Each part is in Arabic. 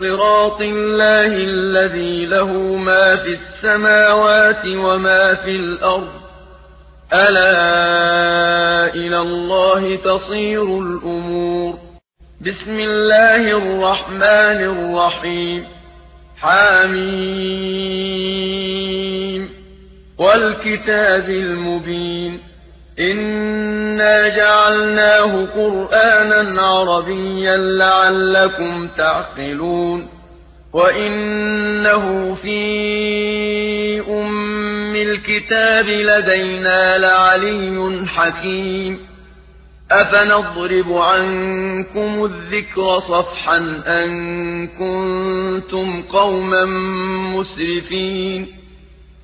صراط الله الذي له ما في السماوات وما في الأرض. ألا إلى الله تصير الأمور. بسم الله الرحمن الرحيم. حاميم والكتاب المبين. إنا جعلناه قرآنا عربيا لعلكم تعقلون وإنه في أم الكتاب لدينا لعلي حكيم أفنضرب عنكم الذكر صفحا أن كنتم قوما مسرفين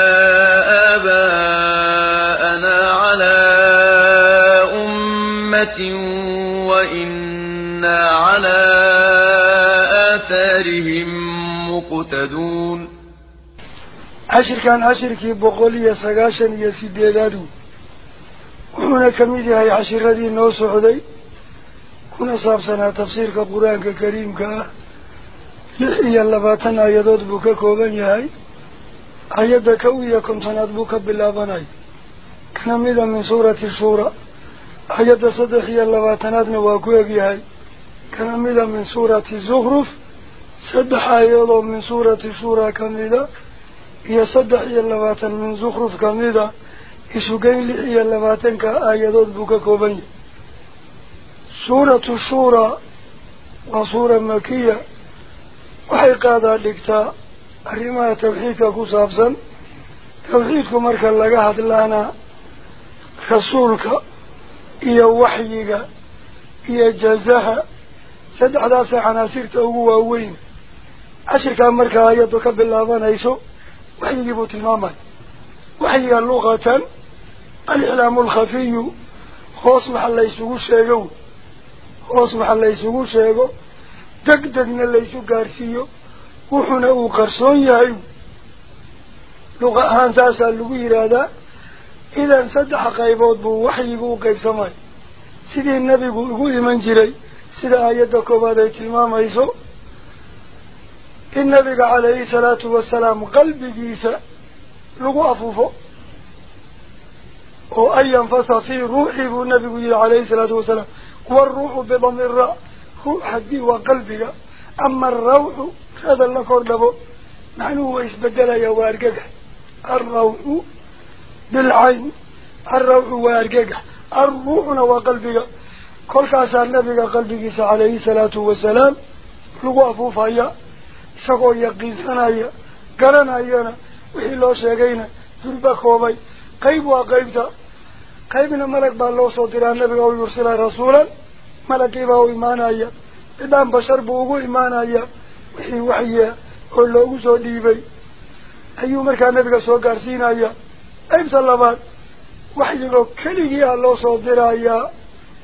آثَارِهِم مُّقْتَدُونَ. عشر كان عشر كي بقولي سقاشا يسيديدادو وحونا كميدي هاي عشر ردي نوسو عدي. كنا صابسنا تفسير كقرآن كريم كا. لحيا اللباتن آيادود بوكا كوبان يهي آياد كوية كنتنات بوكا باللاباناي كنا ميدا من سورة الشورى. آياد صدحيا اللباتنات نواكوية بيهي كنا ميدا من سورة الزخرف. صدح آيادو من سورة الشورى كميدا isugeyn lix iyo labaatanka aayadood buu ka kooban yahay suuratu shuuraa waa suura makiya waxay qaadaa dhigtaa arrimaha tawxiidka ku saabsan tawxiidku marka laga hadlaana rasuulka iyo waxyiga iyo jazaha saddexdaasee canaasirta ugu waaweyn cashirkaa markaa ayaddu ka bilaabanayso وحي بوت الماما وحي لغة الإعلام الخفي. خوص محل يسوق الشيغو خوص محل يسوق الشيغو دق دقنا اللي يسوق قارسيو. وحنا وقرصون يهيو. لغة هانساسا اللغير هذا إذا انسدح قيبوت بو وحي بو قيب سماي. سيدي النبي بو إيمان النبي عليه الصلاة والسلام قلب جيسا لغو أفوفو وأن ينفس في روحي النبي عليه الصلاة والسلام. والروح بضم الراء روح دي وقلبك أما الروح هذا اللي قرده نحن هو إسبدل يا وارقك الروح بالعين الروح وارقك الروح وقلبك كل كاسا النبي قلبك عليه الصلاة والسلام لغو أفوفا isagoo yaqiinsanaya garanayana wixii loo sheegayna durba koobay qayb waa qaybta qaybna malag baa loo soo diraa nabiga u yursila rasuulan malagiibaa u imaanaya bidhaan bashar buu ugu imaanaya wixii waxya oo loogu soo dhiibay ayuu markaa nabiga soo gaarsiinaya qaybta labaad waxyigoo keligii ah loo soo dirayaa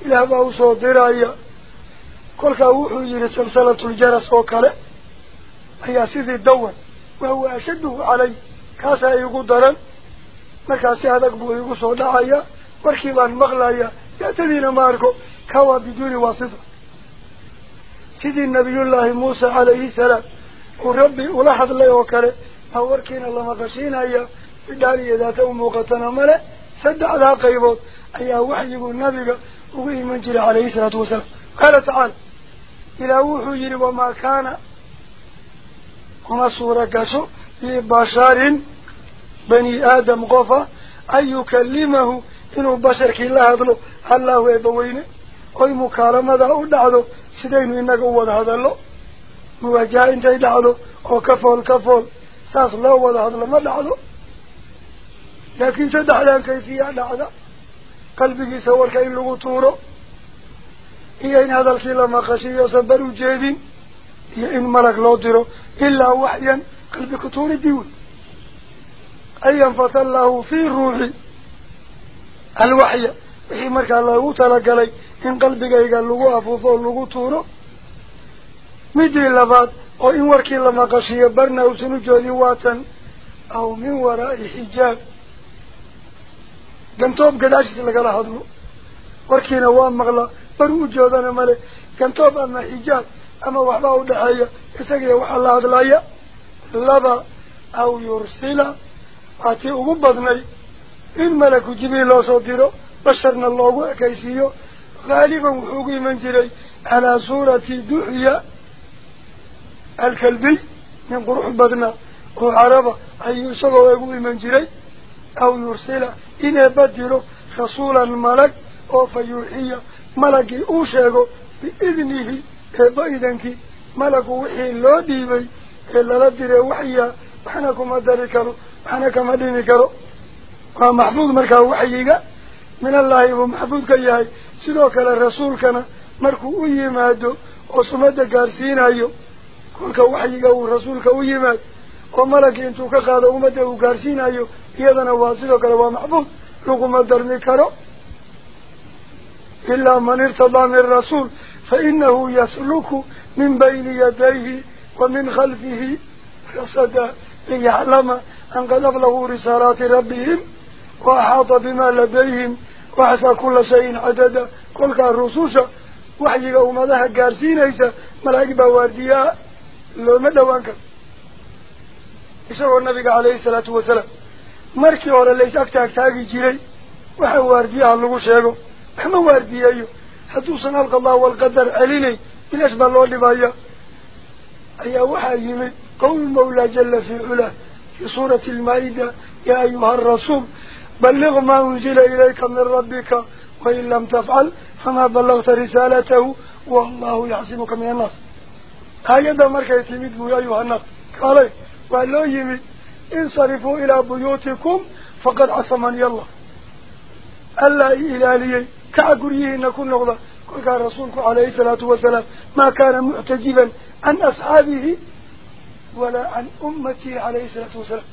ilaah baa usoo diraya kolkaa wuxuu yihi salsalatuljaras oo kale هي سيد الدور وهو أشده علي كاسا يقدر مكاسا يقبو يقصو دعايا وركبان يا تدين ماركو كوا بدون واسطة سيد النبي الله موسى عليه السلام وربي ألاحظ الله وكره فوركين الله مغشين أيا بداري ذات أمه قطنا ملا سد على قيبوت أيا وحي يقول نبي وقيم منجل عليه السلام قال تعالى إلى وحي وما كان وما صورة كشو لبشر بني آدم قفا أن يكلمه إنه بشر كلا هذلو الله يبوينه؟ أي مكالمة أدعو سيدين إنك أود هذا له مواجهة إنت يدعو أو كفول كفول. ساس الله أود هذا ما دعو لكن سدع لأن كيفية دعو قلبك سوار كإن لغو طوره. هي إن هذا الكلام قشي يصبر جيدين إن ملك لو ديرو إلا وحيا قلبك طور الديون أن ينفث الله في روحي. الوحي. وحي مركا الله تلقى لي إن قلبك يقال لغو أفوفو لغو طوره مدري لباد. أو إن وركي لما قشي برنا وسنو جودي واتا أو من وراء حجاب. قنطوب قداشي لقى لحظه وركينا وان مغلا. برو جودنا مالي قنطوب أما أما وحبا ودحايا إساقيا وحا الله أدلايا لبا loo soo diro basharna loogu ekaysiiyo haaliban wuxuu ugu iman jiray calaa suurati duxya alkalbiy min qurux badna oo caraba ayuu isagoo ugu iman jiray aw yursila in eebba diro rasuulan malag oo fa yuuxiya malagii uu sheego biidnihi waxna kama dhimi karo waa maxfuud markaa waxyiga min allaahi buu maxfuud ka yahay sidoo kale rasuulkana markuu u yimaado oo sumadda gaarsiinayo kolka waxyiga uu rasuulka u yimaado oo malagii intuu ka qaado ummadda uu gaarsiinayo iyadana waa sidoo kale waa maxfuud laguma darmi karo ilaa man irtadaa min rasuul yasluku min bayni yadayhi wa min khalfihi rasada liyaclama an qad ablaguu risaalaati rabbihim wa axaata bima ladayhim waxsaa kula shayin cadada kolkaa rususha waxyiga ummadaha gaarsiinaysa malaa'ig baa waardiyaa looma dhowaan karo isagoo nabiga calayhi salaatu wasalaam markii hore lays ag taagtaagi jiray waxa waardiyaha lagu sheego waxma waardiyeeyo هدو صنع القضاء والقدر أليني بالنسبة الله لبايا أي وحي من قوم مولا جل في علا في صورة المائدة يا أيها الرسول بلغ ما أنزل إليك من ربك وإن لم تفعل فما بلغت رسالته والله يعصمك من النص هذا مركة يتمده يا أيها الناس قال والله يمد إن صرفوا إلى بيوتكم فقد عصمني الله ألا إلى ليه كأقرية نكون نغضى. قل قال رسولك عليه الصلاة والسلام ما كان معتجبا عن أصحابه ولا عن أمتي عليه الصلاة والسلام.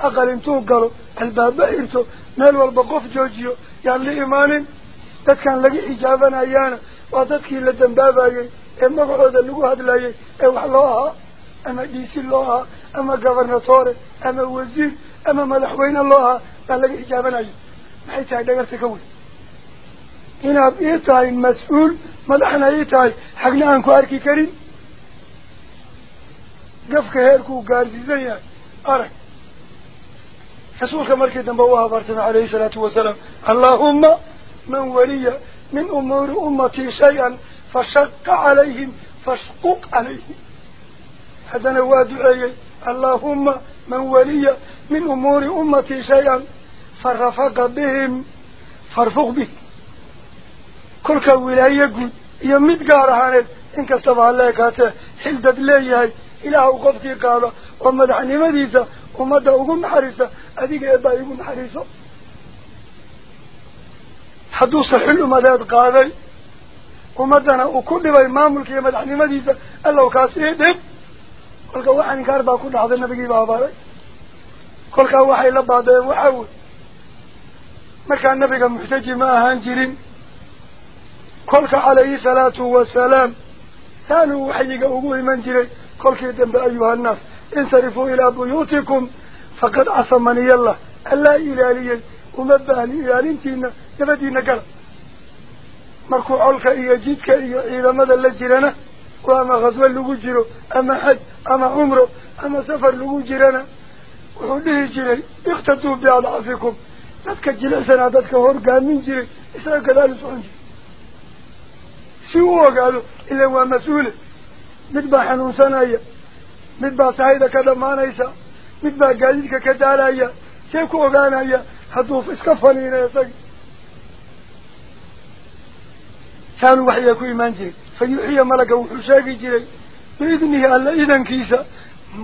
أقل انتو قالوا الباب بئرتو نالو البقوف جوجيو. يعني إيمان تتكن لقي إجابنا أيانا وتتكي لدن باب أيان إما قعود اللقو هاد لأي إيوح الله. أما ديس الله. أما قبرنطور أما وزير. أما ملحوين الله. قال لقي إجابنا أيان ما حيث عدقر تكوين هنا إيه بيتاي مسؤول ما دحنا إيه يتاي حقنا نعم أنكو أركي كريم. قفك هيركو قارزي زي أرك حسولك مركي دنبوها بارتنا عليه الصلاة والسلام. اللهم من ولي من أمور أمتي شيئا فشق عليهم فاشقق عليهم. هذا نوا دعي اللهم من ولي من أمور أمتي شيئا فرفق بهم فارفق بهم. Inkastaba ha la ekaatee xildad leeyahay ilaah u qofkii qaada oo madaxnimadiisa ummadda ugu naxariisa adiga eebbaa igu naxariiso hadduuse xil umadeed qaaday ummaddana uu ku dhibay maamulka iyo madaxnimadiisa allow kaas ii dhib kolka waxaa inkaar baa ku dhacday nabigiibaa abaaray kolkaa waxay la baadeen waxaa wey markaa nabiga muxtaji ma ahaan jirin كلك عليه الصلاة والسلام سألوا وحيك أقول من جري كلك يدنب أيها الناس انصرفوا إلى بيوتكم فقد عصمني الله ألا إلهي لي ومبهني إلى لنتينا يبدينا قال مركو علك إيا جيدك إلى مدى لجرنا وأما غزوة لجره أما حج أما عمره أما سفر لجرنا وحوله جري اختبتوا بعض عفكم لذلك جلسنا لذلك هرقا من جري إسرق ذلك سعنجي xanuunsanaya mid baa sahayda ka dhamaanaysa mid baa gaadiidka ka daalaya see ku ogaanaya hadduu iska faniina isaga saanu waxyaa ku imaan jiray fa yuuxiya malaga wuxuu sheegi jiray biidnihi alla idankiisa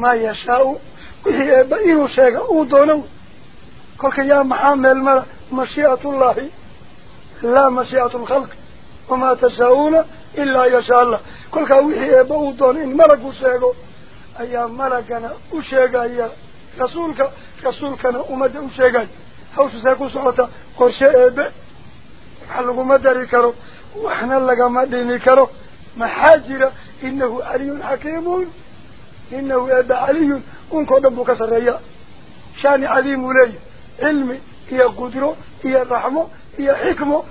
maa yashaau wixii eebba inuu sheega uu doono kolka yaa maxaa meel mala mashii'atullahi laa mashii'atu lkhalqi in malagu sheego ayaa malagana u sheegaya rasuulka rasuulkana ummadda u sheegaya hawshu see ku socota qorshe eebe wax laguma dari karo waxna lagama dhimi karo maxaa jira inahu caliyun xakiimun inahu eebe caliyun unkao dhan buu ka sarreeya shaani cadiim uu leeyahy cilmi iyo qudro iyo raxmo iyo xikmo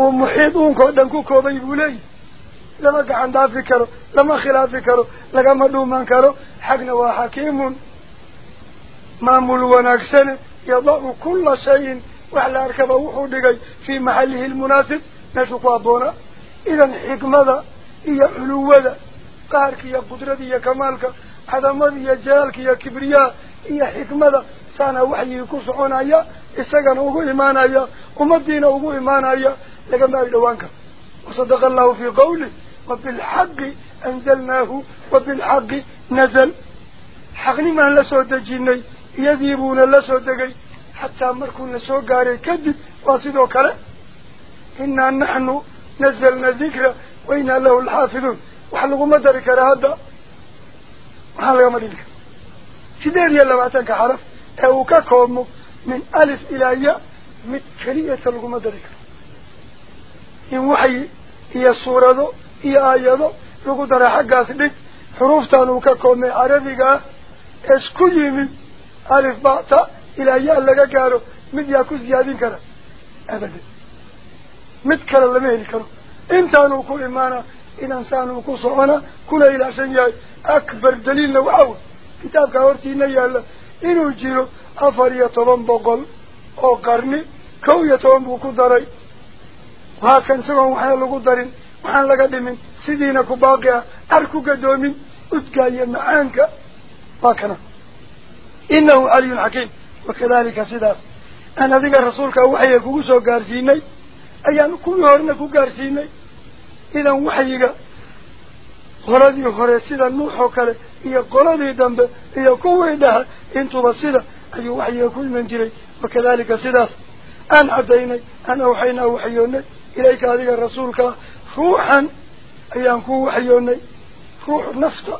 uu muxiid uunkao dhan ku koobay buu leeyahy lama gacan dhaafi karo lama khilaafi karo lagama dhuuman karo xagna waa xakiimun maamul wanaagsane yadacu kulla shayin wax la arkaba wuxuu dhigay fii maxallihi lmunaasib meeshuu ku habboonaa idan xikmada iyo culuwada qaharka iyo qudrada iyo kamaalka cadamada iyo jalaalka iyo kibriyaha iyo xikmada saana waxyigii ku soconaya isagana ugu لكما الوانك وصدق الله في قوله وبالحق أنزلناه وبالحق نزل. حقني ما لسو تجيني يذيبون لسو تجي حتى مركون لسو قاري كذب واصدو كلا. إنا نحن نزلنا ذكرى وإنا له الحافظون. وحلق مدرك هذا. وحلق مدرك سيدير يلا بعتك حرف. أو ككوم من ألف إلى ياء من كلية الغمدرك aayado lagu dara xaggaas dhig xuruuftan uu ka koobmay carabiga ah isku yimid alif bata ilaa ya laga gaaro mid yaa ku ziyaadin kara abadan mid kale lama heli karo intaanuu ku imaana idan saanuu ku socona kuna ilaashan yahay akbar daliilna waxaa wey kitaabka hortiina yaalla inuu jiro afar iyo toban boqol oo qarni kow iyo toban buu ku daray ah ar ku gadoomin udgaayo macaanka waa kana inahu caliyun xakiim wakadalika sidaas aan adiga rasuulka waxyiga kugu soo gaarsiinay ayaan kuwii horena ku gaarsiinay idan waxyiga qoladii hore sida nuux oo kale iyo qoladii dambe iyo kuwii dhaha intuba sida ayuu waxyiga ku iman jiray wakadalika sidaas aan caddaynay aan awxaynaa waxyoonay waxyoonay ruux nafta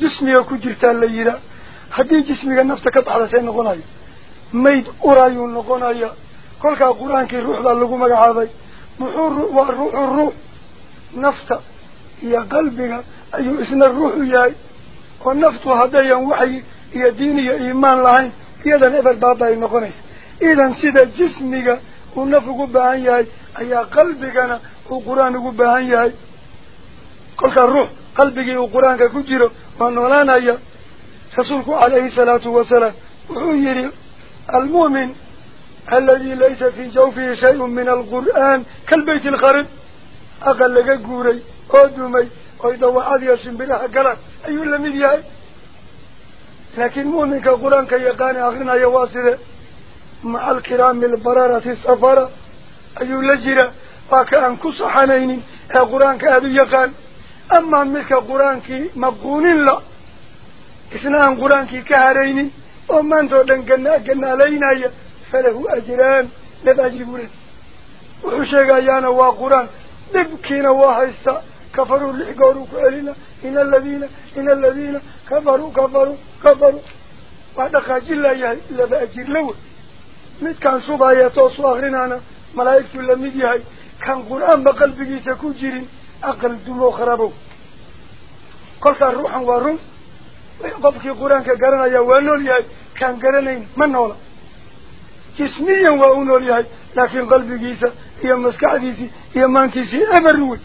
jismiga ku jirtaa la yihaa haddii jismiga nafta ka baxda see noqonayo mayd urayuu noqonaya kolkaa qur-aankii ruux baa lagu magacaabay muxuu waa ruuxu ruux nafta iyo qalbiga ayuu isna ruux u yahay oo naftu haddayan waxyi iyo diin iyo iimaan lahayn iyadan eber baaba ay noqonaysa idan sida jismiga ونفقه بهان ياي ايا قلبكنا وقرآن بهان ياي قلت الروح قلبك وقرآن كجيره ونولانا ايا فسلك عليه الصلاة والسلام وحيري المؤمن الذي ليس في جوفه شيء من القرآن كالبيت الخرب أقل لك قوري أدومي وإذا وعاد يسم بلا حقلا أيو لم يدي لكن مؤمن كقرآن كيقاني أخرنا يواصره safara ayuu la jira waa ka aan ku saxanaynin ee qur-aanka aada u yaqaan amaa midka qur-aankii maquunin la isna aan qur-aankii ka haraynin oo maantao dhan gana ganaalaynaya falahu ajraan laba ajri buu leey wuxuu sheegayaana waa haysta kafaruu lix goor uu ku celina ina aladiina ina aladiina kafaruu kafaruu kafaruu waa dhaqaajin laayahay midkaan shubaya toosu akrinaana malaa'igtuu lamid yahay kan qur-aanba qalbigiisa ku jirin aqal dumoo kharabow kolkaa ruuxan waa run qofkii qur-aanka garanaya waa nool yahay kaan garanayn ma noola jismiyan waa u nool yahay laakiin qalbigiisa iyo maskaxdiisii iyo maankiisii eber wey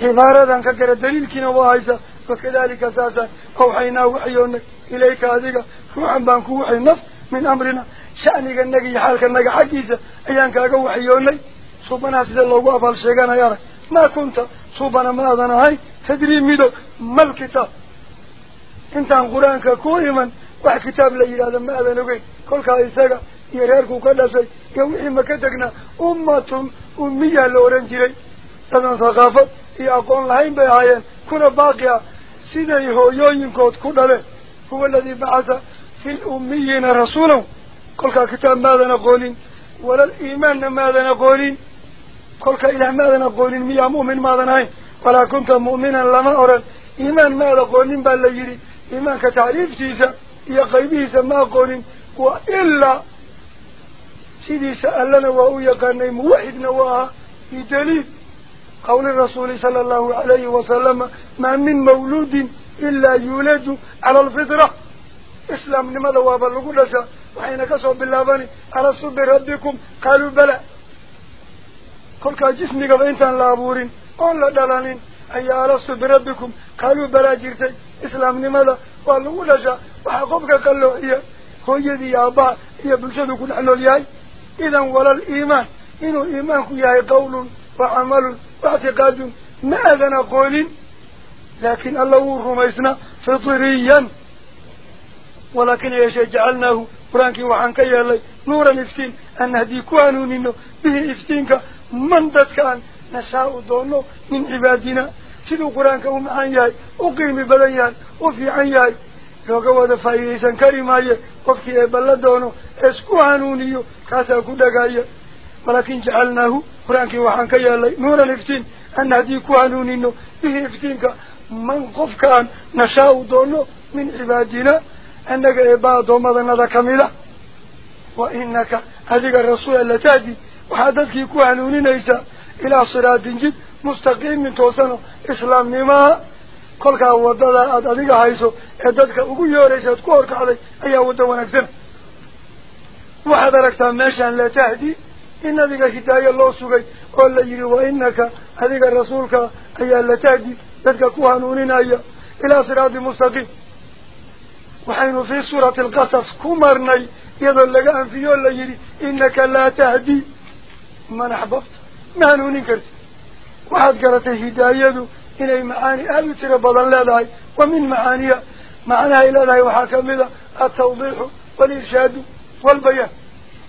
cibaaradan ka gara daliilkiina waa haysa wakadalika saasaan awxaynaa waxyoonay ilayka adiga ruuxan baan ku waxay naf min amrina sha'niga naga iyo xaalka naga xaggiisa ayaan kaaga waxyoonay suubanaha sida loogu abaal sheeganaya arag maa kunta suubana ma aadan ahayn tadrii mido mal kitaab intaan qur-aanka ku iman wax kitaab la yidhahda ma aadan ogeyn kolkaa isaga iyo reerkuu ka dhashay iyo wixii ma ka tegnaa ummatun ummiyaa la oran jiray dadan thaqaafad iyo aqoon lahayn bay ahaayeen kuna baaqi ah siday hooyooyinkood ku dhaleen huwa aladii bacatha fi lummiyiina rasuulahu كل كتاب ماذا نقول ولا الإيمان ماذا نقول كل إله ماذا نقول ميا مؤمن ماذا نعي ولا كنت مؤمنا لما أرى إيمان ماذا قول بل يري إيمان كتعريف جيسا يا قيبه ما قول وإلا سيدي سألنا وهو يقال نيم نواها في بدليل قول الرسول صلى الله عليه وسلم ما من مولود إلا يولد على الفطرة إسلام لماذا وابلغ لقول لسا وحين كسوا باللاباني أرسوا بربكم. قالوا بلى. كل جسمك فإنسان لابورين أولا دلالين. أي أرسوا بربكم. قالوا بلى جرتي إسلام لماذا؟ قالوا لجا وحقبك قالوا هي إيا هو يدي أبا هي بلشد كل عنه الياي. إذا ولا الإيمان. إنه إيمان كياي قول وعمل واعتقاد. ماذا نقول؟ لكن الله رميسنا فطريا. ولكن يشجعلناه جعلناه؟ قرانك وحان كيالي نورا افتين أن هدي كوانونينو به افتينك من دادكان نشاء دونو من عبادنا سنو قرانك ومعان ياي وقيم بلايان وفي عن ياي لوغا ودا فايريسا كريما ياي وفكي ايبالا دونو اس كوانونيو كاسا كودكا ياي ولكن جعلناه قرانك وحان كيالي نورا افتين أن هدي كوانونينو به افتينك من قفكان نشاء دونو من عبادنا أنك إباد ومضان هذا كميلا وإنك هذه الرسول التي وحدثك يكون نيسا. إلى صراط جد مستقيم من توسن إسلام نما كلك هو الدلاء أدريك حيثو أددك أقول يوريش أتكورك علي أي أود ونكزم وحضرك تماشا لا تهدي. إن ذيك هداية الله سوكي قال يري وإنك هذيك الرسولك. أي لا تهدي. ذاتك كوهنونين أي إلى صراط مستقيم. Suurati alqasas ku marnay iyadoo laga anfiyo o la yidhi inaka laa tahdi man axbabta ma hanuunin karti waxaad garatay hidaayadu إني معاني ترى بدن لدهي ومن معانيها معناها إلى ذهي وحاكمها التوضيح والإرشاد والبيان.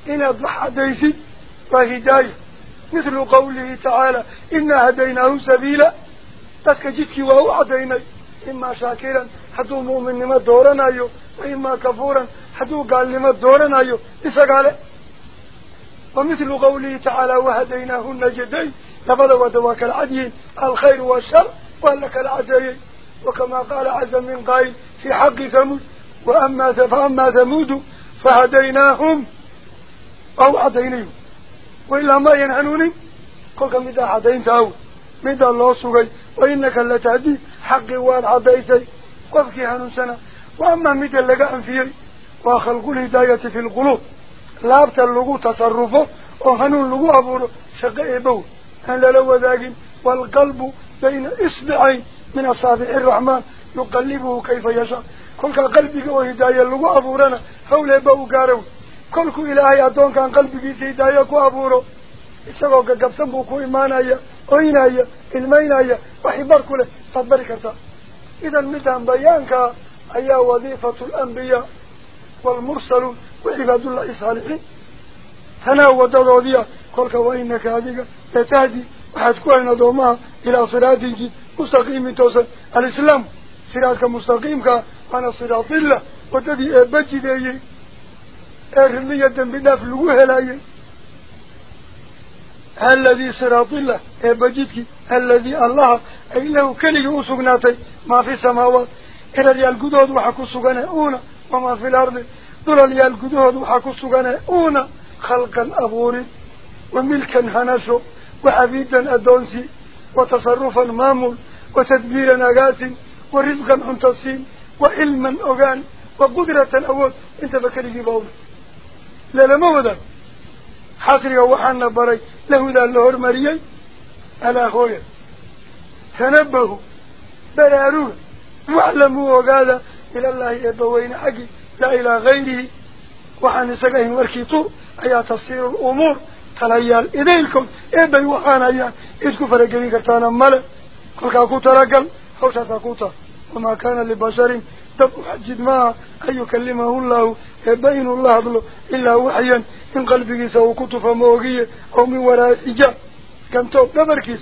إن أضحى ديسي وهداية. مثل قوله تعالى إنا هديناه سبيلا. تسكجتك وهو عديني. إما شاكرا حدو مؤمن لما دورنا أيو وإما كفورا حدو قال لما دورنا أيو إسا قال ومثل قوله تعالى وهديناه النجدين لبدا ودواك العديين الخير والشر ولك العديين وكما قال عز من قائل في حق ثمود وأما فأما ثمود فهديناهم أو عدينيهم وإلا ما ينهنوني قلت مدى عدين تاو مدى الله سغي وإنك لتهدي حق وان عديسي قفك هنوسنا وأما مدى لقى أنفيري وخلق الهداية في القلوب. لابت اللغو تصرفه وهنون لغو أبوره شقائي بو أن لو ذاك والقلب بين إصبعين من أصابع الرحمن يقلبه كيف يشاء. كل قلبك وهداية لغو أبورنا حول بو قارو. كلك إلهي أدون كان قلبك كو gagabsan buu ku imaanaya oynaya ilmaynaya waxay barku leh saad bari kartaa إذا مدام بيانك أي وظيفة الأنبياء والمرسل وعباد الله الصالحين. تناود ذوذية كلك وإنك هذه تتهدي وحتكوين دوما إلى صراطك مستقيم توصل الإسلام صراطك مستقيمك وأنا صراط الله. وتدي أبجي دي أهلية بناف الوهلة الذي صراط الله أبجيك الذي الله له كله أسقناتي ما في السماوات إلى ريال قدود وحكو سقنا أونا وما في الأرض. دول ريال قدود وحكو سقنا أونا. خلقا أبوري وملكا هنسو وعبيدا أدونسي وتصرفا مامول وتدبيرا أغاس ورزقا أنتصين وعلما أغان وقدرة أود. إنت بكري بول لا لا مودا حصري وحنا بري. له ذا اللهور مريي ألا خويا تنبهوا. برارون واعلموا وقال إلى الله يبوين حقي. لا إلى غيره. وحن سقهم وركيطور أي تصير الأمور. تليال إذيلكم إبي وحانا أيان إذكو فرقين كرتانا ملا كل كاكو ترقل خوشا ساكوتا وما كان لبشر دب حجد ما أن يكلمه الله. يبين الله له إلا وحيا. إن قلبك سوى كتف موغية أو من وراء إجاب كان توب نبركيس.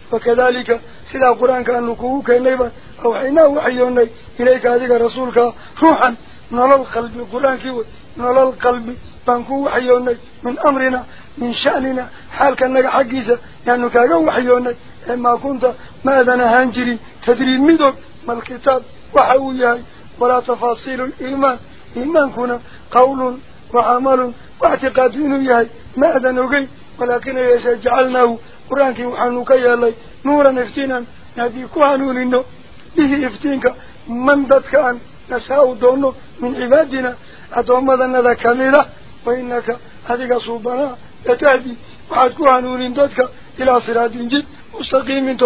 ما وكذلك سيدا القرآن كأن لكوه كينيبا أو حينا وحيوني إليك هذه رسولك روحا نلال القلب القرآن كيوي نلال القلب بانكو وحيوني من أمرنا من شأننا حال كأنك حقيسة لأنه كاقو وحيوني إما كنت ماذا يشاء جعلناه قرآنك وحنوك يالي نورا افتينا نهدي كوانون إنه به افتينك من ذاتك أن نشاء دونه من عبادنا أدوما ذنذا كاملة وإنك هذه صوبنا يتهدي وحد كوانون ذاتك إلى صراط جد مستقيم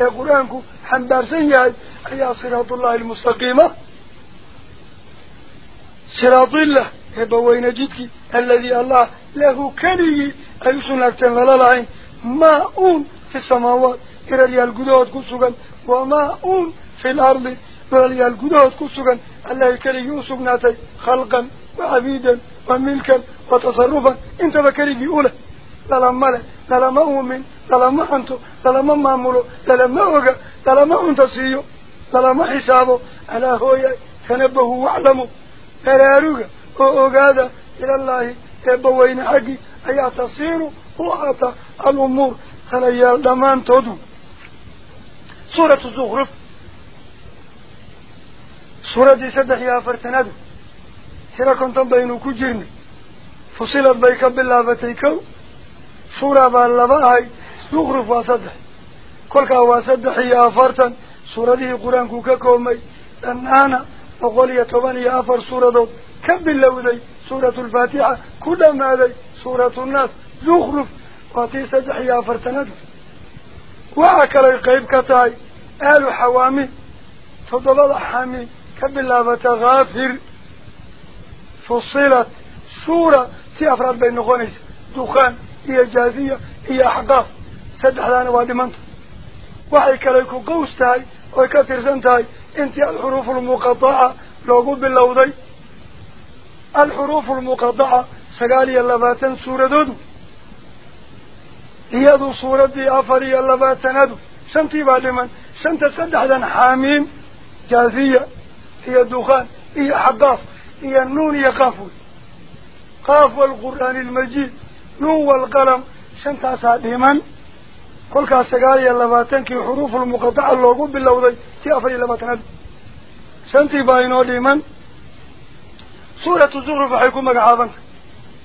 مستقيما فاتبعوه إن ربي على صراط الله المستقيمة صراط الله إبوين جدك الذي الله له كريه أي سنك تنغل ماء في السماوات إلى ريال قدوات كسوغا وماء في الأرض ريال قدوات كسوغا الله للما أؤمن للما أنتو للما مامولو للما أوغا للما أنتسيو للما حسابه على هويا تنبه واعلموا فراروغا وأوغادا إلى الله. يبوين حقي. أي تصير. وعطى الأمور. خليال دمان تدو سورة الزغرف سورة دي سدح يا فرتنادو. بالله سورة باللباهي زغرف واسدح. كل واسدح يا فرتن سورة دي كومي. أن أنا يتواني يا أفر سورة دو. كم بالله سورة الفاتحة كل ما ذي سورة الناس زخرف واتي سدح يا فرتند وعكر القيب كتاي. آل حوامي. تضلل حامي. كبلا غافر. فصلت سورة تي أفراد هي جازية هي حقاف سد سدح لانا وادمانت وحي كليكو قوستاي ويكاتر سنتاي. انت الحروف المقطعة لوغو باللوضي الحروف المقطعة سقالي اللباتن سورة دودو. هي دو سورة دي افري اللباتن أدو. سنتي وادمان سنت سد لأن حاميم. جازية هي الدخان هي حقاف هي النون يقافو قاف. القرآن المجيد. نون والقلم شنتا ساديما كل كاسقال يلا باتن كي حروف المقطع اللوجو باللوذي تأفر يلا باتن شنتي باينو ديما سورة الزخرفة حيكون مقعابا.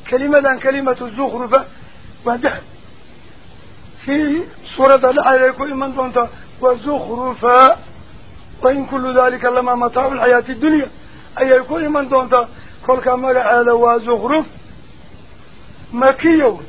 كلمة عن كلمة الزخرفة وده في سورة الحريكو إمان دونتا. والزخرفة وإن كل ذلك لما مطعب الحياة الدنيا. أي يكون إمان دونتا. كل كما قال وزخرف. مكيو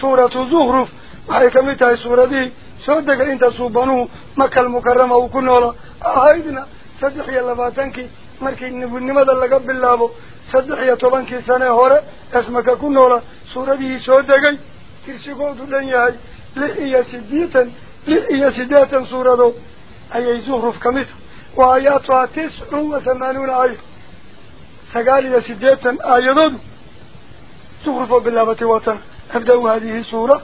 سورة زخرف. وحي كميتها سورة دي. سودك انت صوبانو مكة المكرمة وكنولا. أهيدنا. صدحي اللباتنكي markii nibinimada laga bilaabo saddex iyo tobankii sane hore esmaka ku noola suuradihii soo degay tirsigoodu dhan yahay لئي سديتا لئي سديتا سورة أي زهرف كمثل وآياتها تسع وثمانون آية. سقالي سديتا آية زهرف بالله وطن أبدأ هذه سورة.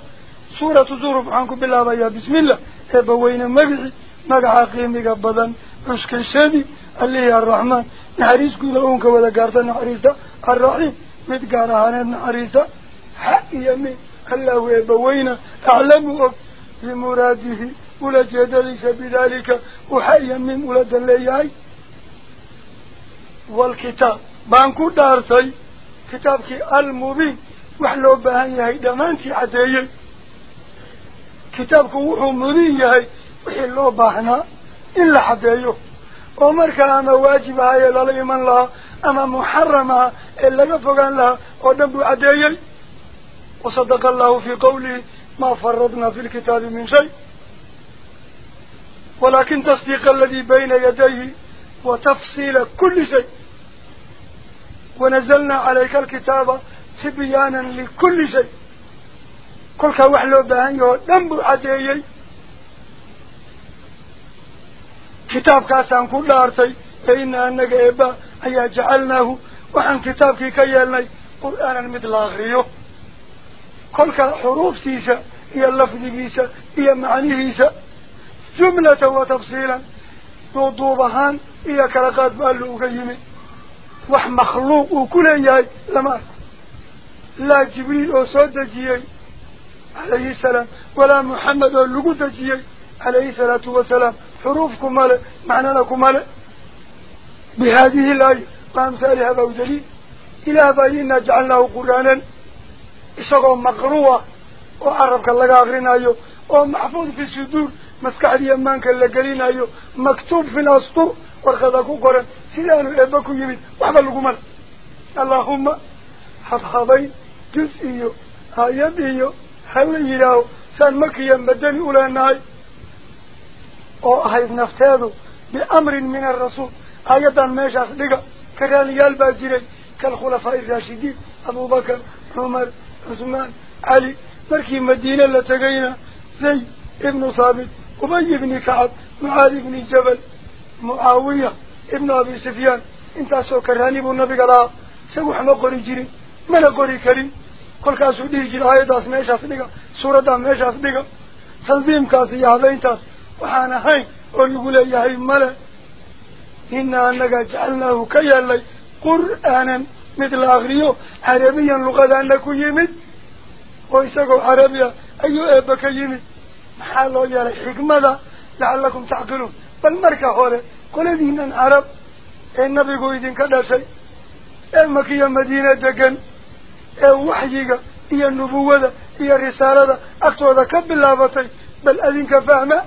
سورة زهرف عنكم بالله يا بسم الله. تبوين مبعي مقع قيمك بضن عشك الشدي. اللي هي الرحمن. نحريس كل أونك ولا قارتا نحريستا الرحيم. متقارهانا نحريستا حق يمين. الله يبوين أعلم بمراده. ولا جدلس بذلك. وحيا من ولد اللياي والكتاب. بانكو دارتي. كتابك المبين. وحلو بهان يهي دمانتي عديي. كتابك وحو مبين يهي. وحلو بهنا إلا حديو. ومركا أما واجب هاي للإيمان لها أما محرمها إلا قفقان لها ودنبو عديي. وصدق الله في قوله ما فرضنا في الكتاب من شيء. ولكن تصديق الذي بين يديه وتفصيل كل شيء. ونزلنا عليك الكتاب تبيانا لكل شيء. كل كوحلو بهانيو دنبو عديي. كتاب كاسان كل أرتي فإن أنك إبا أي جعلناه وعن كتابك كيالني قرآنا مثل آخريه كلك حروف تيسا. هي اللفظ جيسا هي معاني جيسا جملة وتفصيلا. نوضوبهان هي كرقات بألو وح مخلوق وكل ياي لما لا جبريل أو جيي عليه السلام ولا محمد اللقودجي عليه الصلاة والسلام حروفكم ماله معنانكم ماله بهذه الآية وأمثالها بودليل إلى بينا جعلناه قرآنا إسقوا مقروة وعرفك الله آخرين أيو ومحفوظ في الصدور مسكح يمانك اللي ورخذكو قرن سيدان ويبكو يمين وعملو قمر اللهم حفظي جزء ايو أيام ايو هل يلاو سان مكيا مدني اولا ناي أو احيث نفتادو بأمر من الرسول أيضا ميش اصدقا كران كالباجيري كالخلفاء الراشدين ابو بكر عمر عثمان علي مركي مدينة لتقينا زي ابن صابت قبي بن كعب معاذ بن جبل معاوية ابن أبي سفيان انت سوكراني بو النبي قال سيقو حما قري جيري مانا قري كريم كل كاسو ديه جيل آية داس ميش أصدقى سورة دام ميش أصدقى تنظيم كاسي يهدين تاس وحانا هاي ويقول ايها مالا إنا أنك جعلناه كي اللي قرآنا مثل آخريو عربيا لغة أنك يمد ويساقو عربيا أيو أبك يمد محالو يالي حكمة لعلكم تعقلون بل مركة هورة كل دين العرب النبي قويدين كده شيء. المكية المدينة دقن. الوحيقة هي النبوة هي الرسالة. أكتوها ذكب اللابطي بل أذين كفاهمة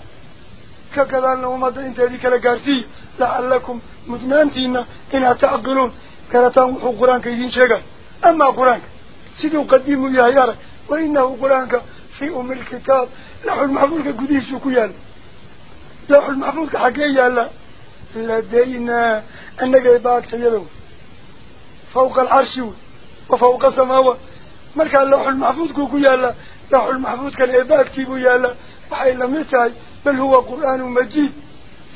ككذا لو مدى انت ذيك لقارسي لعلكم متنانتين إنا تعقلون كرتان قرآن كيدين شيئا. أما قرانك سيدي قديم يا يارك وإنه قرانك في أم الكتاب. لحو المحبول كديس كيان لوح المحفوظ حقيقي لا لدينا أنك إباك سيدو فوق العرش وفوق السماوة ملك اللوح المحفوظ كوكو يا لا لوح المحفوظ كان إباك تيبو يا لا وحي لم يتعي. بل هو قرآن مجيد.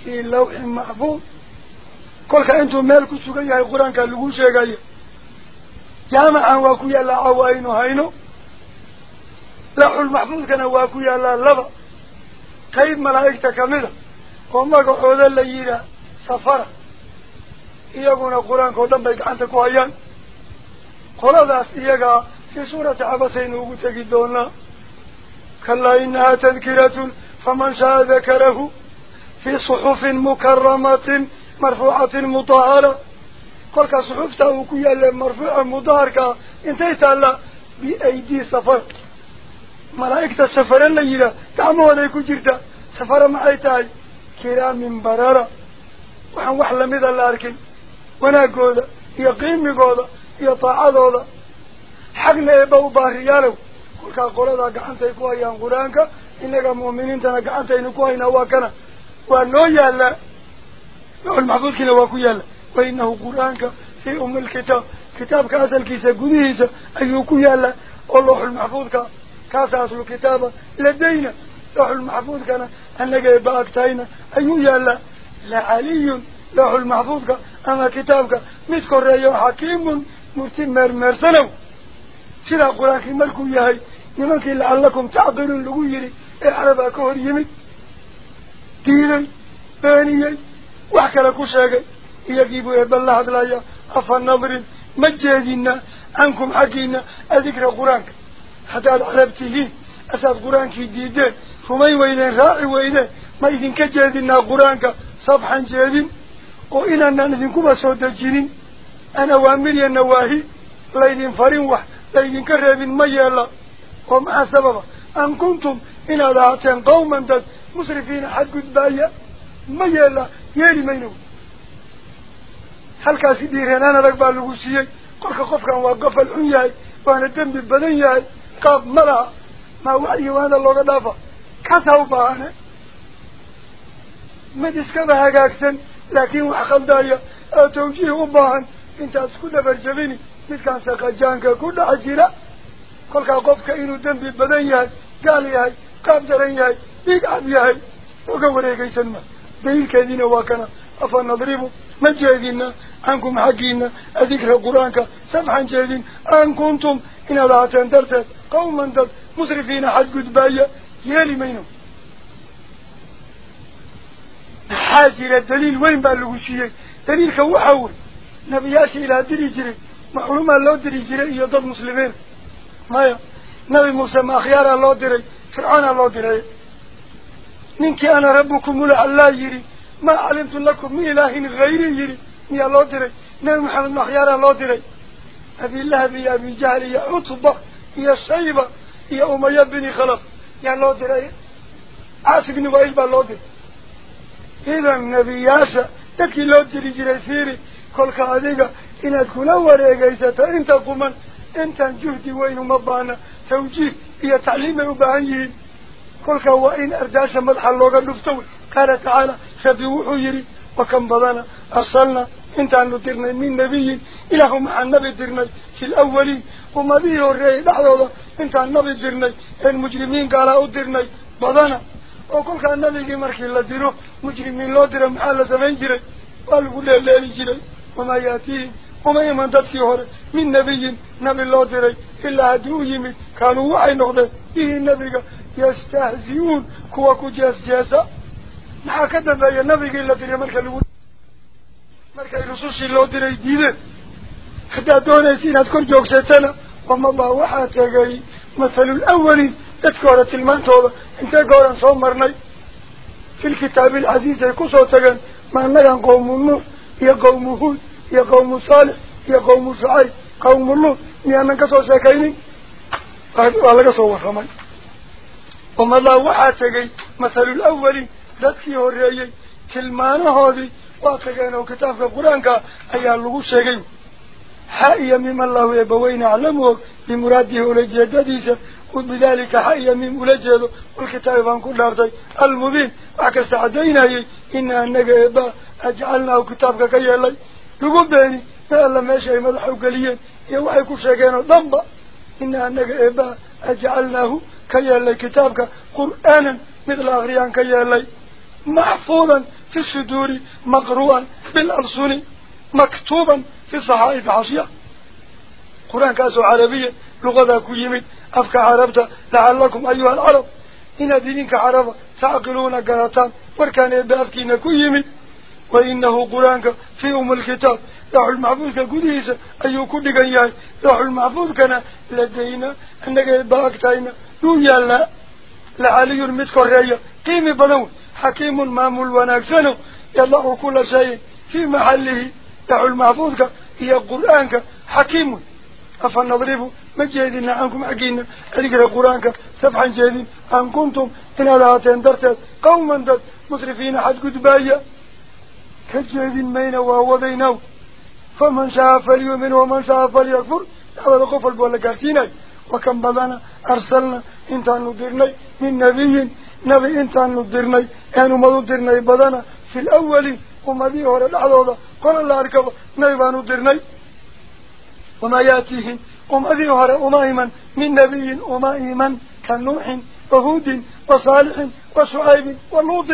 في لوح المحفوظ قولك أنتم مالكو سوكي يا قرآن كاللغوشي يا جامعا وكويا لا عوائنو هينو لوح المحفوظ كان وكويا لا لبا. قيد ملايك تكامله la yidhaah safara iyaguna qur-aanka oo dhan bay gacanta ku hayaan. Qoladaas iyagaa في سورة عبسين وتجدون كلا إنها تذكرة فمن شاء ذكره في صحف مكرمة مرفوعة مطهرة قل كصحف تاوكيا مرفوعة مطهرة انتهيت الله بأيدي سفر ملائكة السفر الليلة تعموا عليكم جرتا سفر كرام برارة. وحن وحلا ماذا لاركن وأنا قولة هي قيمة قولة هي طاعة قولة حقنا يبقوا باهريالو. كل قولة دا قعانتا يكوها يان قرانك. إنك مؤمنين تانا قعانتا ينكوها ينواكنا وأنو يالا. يقول المحفوظ كنا واكو يالا. وإنه قرانك في أم الكتاب. كتاب كاسا الكيسة قديسة أيوكو يالا. والله المحفوظ كاسا أصل لدينا. لوح المحفوظ كان أن لقي تاينا. أيو يا الله لا علي. لوح المحفوظ أما كتابك مذكر ريو حكيم مرتمر مرسلو. سيدا قراك ملكو يهي يمكي لعلكم تعقلوا لغيري إعربا إيه كور يمي. ديني بانيي. وحكا لكو شاكي إيه يجيبوا إبا الله عدلايا أفا النظر مجهدين. أنكم حكينا. أذكر قرانك حتى العربتهي أساد قرانك ديدين rumayn weydeen raaci weydeen ma idinka jeedinaa qur-aanka sabxan jeedin oo inaanaan idinkuba soo dejinin an awaamiriya nawaahi laydin farin wax laydinka reebin ma yeela oo maxaa sababa an kuntum inaad ahaateen qawman dad musrifiina xadgudbaaya ma yeela yeeli mayno halkaasi dhiireenaan adag baa lagu siiyey kolka qofkan waa gofal xun yahay waana dembi badan yahay qaab ma laha maa waxyi waana looga dhaafa wax khaldaya oo tawjiih u baahan intaad isku dhabar jabini midkaan saqajaanka ku dhex jira kolkaa qofka inuu dembi badan yahay gaal yahay qaab daran yahay dhiig cab yahay oga wareegaysan ma daliilkeediina waa kana afa nadribu ma jeedina cankum xaggiina adikra qur-aanka sabxan jeedin an kuntum inaad ahaateen darteed qawman dad musrifiina xadgudbaaya يلي مينو. حاجة إلى دليل وين بالله شيء؟ دليل كوحاول نبياش إلى دري جري. معلومة الله دري جري إيا ضد مسلمين. مايا نبي موسى ما خيار الله دري فرعون الله دري ننكي أنا ربكم ولا الله يري. ما علمت لكم من إله غيري يري. يا الله دري نبي محمد ما خيار الله دري أبي الله بي أبي جهل يا عطبة يا شيبة يا أمي بني خلف. يعني لو دير عاش بن وائل با إذا النبي عاش تكي لو دير جريسيري كل كاديغا إن تكون وريغيسة إنت قمان إنت جهدي وين مبانا توجيه. هي تعليم مبانيه كل كوائن أرداش ملحا لوغا نفتوي قال تعالى خذي وحو وكم بضانا. أصلنا. انت عن ترني من نبي إلى هم عن نبي ترني. في الأول وما فيه الرئي بعد الله انت عن نبي ترني. المجرمين قالوا ترني. بضانا وكل كان نبي مرحي الله ترني مجرمين لا ترني محال سبين جري. قالوا لا لا لجري وما ياتيه وما يمندد في هره من نبي نبي لا ترني إلا هدوه يمي. كانوا وعي نغضة إيه النبي يستهزيون كوكو جاس جاسا. ما كذب يا نبي إلا ترني مرحي markay rusushii loo diray diideen haddaad doonaysa inaad kor joogsatana wamadaa waxaa tegay mathalul awaliin dadka hore tilmaantooda intee gooran soo marnay filkitaabi alcasiiz ay kusoo tageen ma annagan qawmu nuux iyo qawmu huud iyo qawmu saalix iyo qawmu shucayb qawmu luud miyaanan kasoo sheekaynin waa laga soo warramay wamadaa waxaa tegay mathalul awaliin dadkii horreeyey tilmaanahoodii واتجينا كتاب القرآن أي اللغو الشيخين حائيا مما الله يبوين أعلمه بمراده ولجهدده قد بذلك حائيا مما ولجهده والكتاب عن كل أرضي. المبين أكس عدينا إن أنك يبا أجعلنا كتابك كي يلي لغو بيني. ما ألا ما شيء مضحوك لي يوحي كل شيخين ضمب إن أنك يبا أجعلناه كي يلي كتابك قرآنا مثل أغريان كي يلي محفوظا في الصدور مقروءا بالألسون مكتوبا في الصحائف عشية قرآن كاسو عربية لغة كيمت أفكى عربتا لعلكم أيها العرب. إن دينك عربة تعقلون قراتان وركان بأفكين كيمت وإنه قرآن في أم الكتاب لحو المحفوظ كديس أي كل قيام لحو المحفوظ كنا لدينا أنك باكتين نويا لا لعلي المتكرية قيمة بنون. حكيم مامول ونكسنه يلقوا كل شيء في محله. دعوا المحفوظك هي قرآنك. حكيم. أفنضربوا مجيدين عنكم عقين أذكر قرآنك. سبحا جيدين أن كنتم إن هذا تندرت قوما دات مصرفين حد قدبايا كجيدين مين وهو بينه. فمن شاف اليمن ومن شاف اليكفر هذا قفل بولك أرسلنا. إنتان نديرنا من نبيين نبي انت انو ديرني انو مدو ديرني بدانا في الأول قمدي هور دخلودا قال الله أركب نبي بانو ديرني وما ياتيه قمدي هور امايمن من نبي امايمن كنوح وهود وصالح وشعيب ولوط